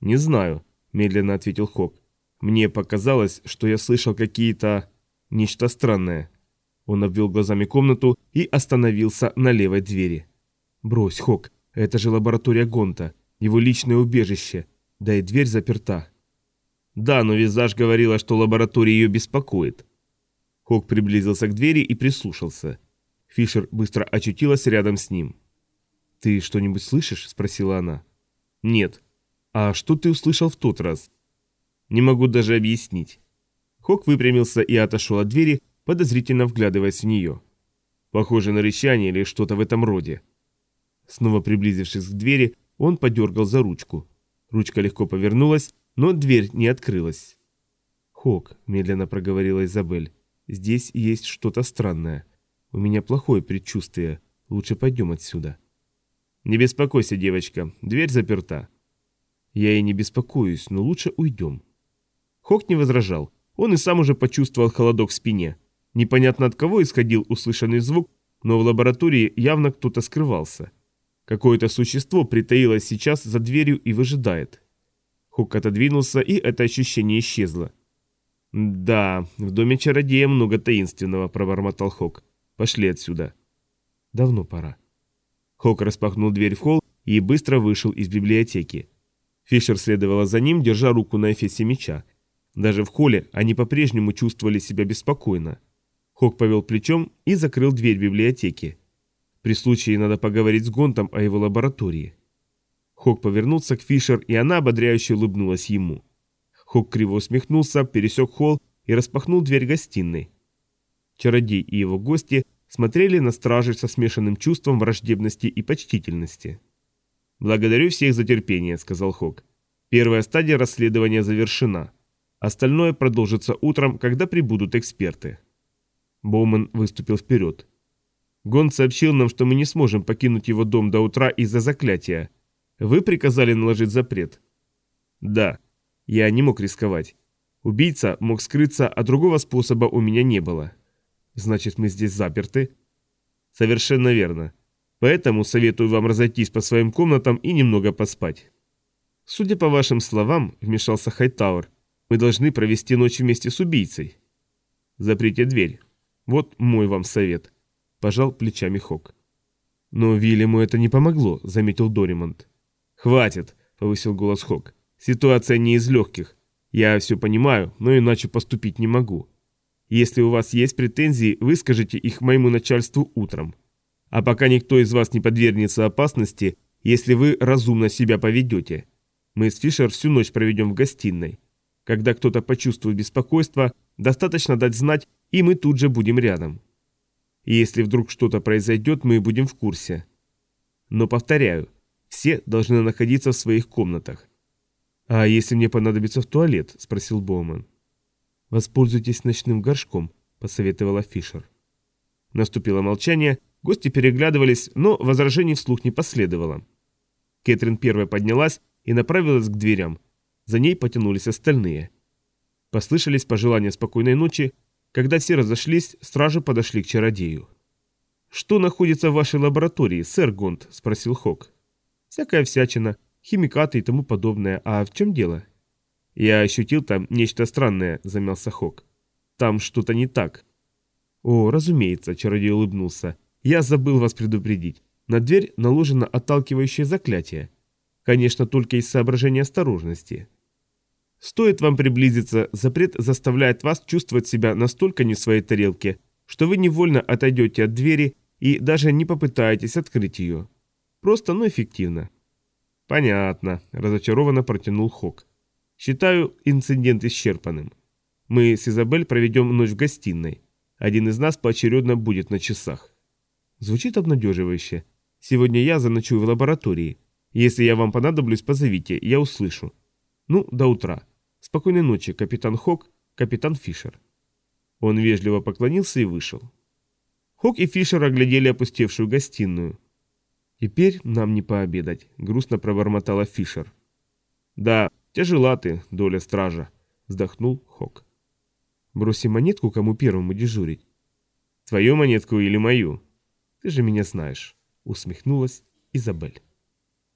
«Не знаю», – медленно ответил Хок. «Мне показалось, что я слышал какие-то... нечто странное». Он обвел глазами комнату и остановился на левой двери. «Брось, Хок, это же лаборатория Гонта, его личное убежище, да и дверь заперта». «Да, но Визаж говорила, что лаборатория ее беспокоит». Хок приблизился к двери и прислушался. Фишер быстро очутилась рядом с ним. «Ты что-нибудь слышишь?» – спросила она. «Нет». «А что ты услышал в тот раз?» «Не могу даже объяснить». Хок выпрямился и отошел от двери, подозрительно вглядываясь в нее. Похоже на рычание или что-то в этом роде. Снова приблизившись к двери, он подергал за ручку. Ручка легко повернулась, но дверь не открылась. «Хок», — медленно проговорила Изабель, — «здесь есть что-то странное. У меня плохое предчувствие. Лучше пойдем отсюда». «Не беспокойся, девочка, дверь заперта». «Я и не беспокоюсь, но лучше уйдем». Хок не возражал. Он и сам уже почувствовал холодок в спине. Непонятно от кого исходил услышанный звук, но в лаборатории явно кто-то скрывался. Какое-то существо притаилось сейчас за дверью и выжидает. Хук отодвинулся, и это ощущение исчезло. «Да, в доме чародея много таинственного», – пробормотал Хок. «Пошли отсюда». «Давно пора». Хок распахнул дверь в холл и быстро вышел из библиотеки. Фишер следовала за ним, держа руку на эфесе меча. Даже в холле они по-прежнему чувствовали себя беспокойно. Хок повел плечом и закрыл дверь библиотеки. При случае надо поговорить с Гонтом о его лаборатории. Хок повернулся к Фишер, и она ободряюще улыбнулась ему. Хок криво усмехнулся, пересек холл и распахнул дверь гостиной. Чародей и его гости смотрели на стражей со смешанным чувством враждебности и почтительности. «Благодарю всех за терпение», — сказал Хок. «Первая стадия расследования завершена. Остальное продолжится утром, когда прибудут эксперты». Боуман выступил вперед. Гон сообщил нам, что мы не сможем покинуть его дом до утра из-за заклятия. Вы приказали наложить запрет? Да. Я не мог рисковать. Убийца мог скрыться, а другого способа у меня не было. Значит, мы здесь заперты? Совершенно верно. Поэтому советую вам разойтись по своим комнатам и немного поспать. Судя по вашим словам, вмешался Хайтауэр, мы должны провести ночь вместе с убийцей. Заприте дверь. Вот мой вам совет. Пожал плечами Хок. Но Вильяму это не помогло, заметил Доримонт. Хватит, повысил голос Хок. Ситуация не из легких. Я все понимаю, но иначе поступить не могу. Если у вас есть претензии, выскажите их моему начальству утром. А пока никто из вас не подвергнется опасности, если вы разумно себя поведете. Мы с Фишер всю ночь проведем в гостиной. Когда кто-то почувствует беспокойство, достаточно дать знать, и мы тут же будем рядом. И если вдруг что-то произойдет, мы будем в курсе. Но повторяю, все должны находиться в своих комнатах. «А если мне понадобится в туалет?» – спросил Боуман. «Воспользуйтесь ночным горшком», – посоветовала Фишер. Наступило молчание, гости переглядывались, но возражений вслух не последовало. Кэтрин первая поднялась и направилась к дверям. За ней потянулись остальные. Послышались пожелания спокойной ночи, когда все разошлись, стражи подошли к чародею. «Что находится в вашей лаборатории, сэр Гонт?» – спросил Хок. «Всякая всячина, химикаты и тому подобное. А в чем дело?» «Я ощутил там нечто странное», – замялся Хок. «Там что-то не так». «О, разумеется», – чародей улыбнулся. «Я забыл вас предупредить. На дверь наложено отталкивающее заклятие. Конечно, только из соображения осторожности. Стоит вам приблизиться, запрет заставляет вас чувствовать себя настолько не в своей тарелке, что вы невольно отойдете от двери и даже не попытаетесь открыть ее. Просто, но эффективно. Понятно, разочарованно протянул Хок. Считаю инцидент исчерпанным. Мы с Изабель проведем ночь в гостиной. Один из нас поочередно будет на часах. Звучит обнадеживающе. Сегодня я заночую в лаборатории. Если я вам понадоблюсь, позовите, я услышу. Ну, до утра. Спокойной ночи, капитан Хок, капитан Фишер. Он вежливо поклонился и вышел. Хок и Фишер оглядели опустевшую гостиную. «Теперь нам не пообедать», — грустно пробормотала Фишер. «Да, тяжела ты, доля стража», — вздохнул Хок. «Бросим монетку, кому первому дежурить». «Твою монетку или мою?» «Ты же меня знаешь», — усмехнулась Изабель.